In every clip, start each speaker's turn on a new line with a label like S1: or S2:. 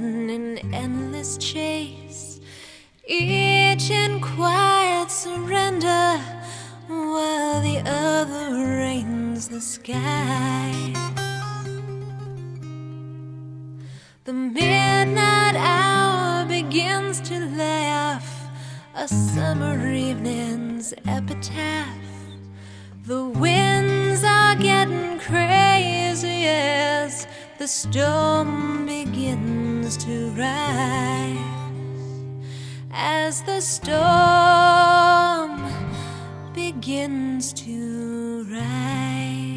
S1: an endless chase, each in quiet surrender, while the other reigns the sky. The midnight hour begins to laugh, a summer evening's epitaph. The winds are getting crazy as the storm begins to rise as the storm begins to rise.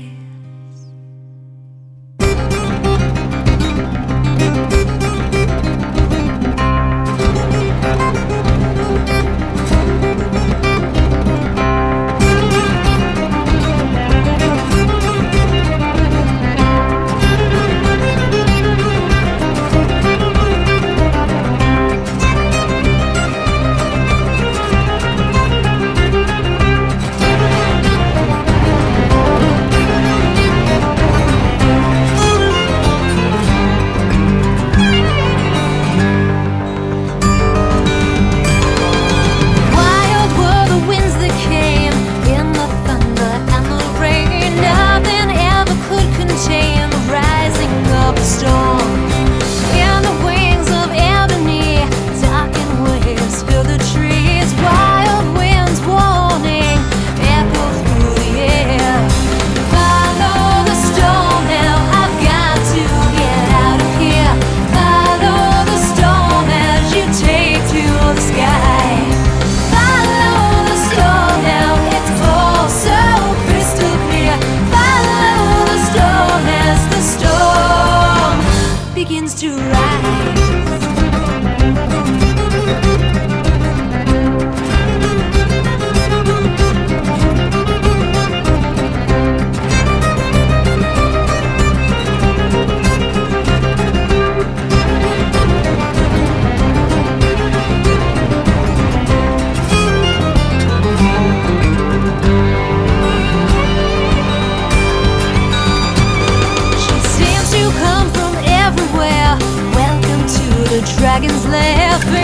S1: dragons lair.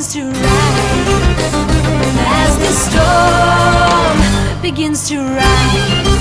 S1: begins to rise, as the storm begins to rise.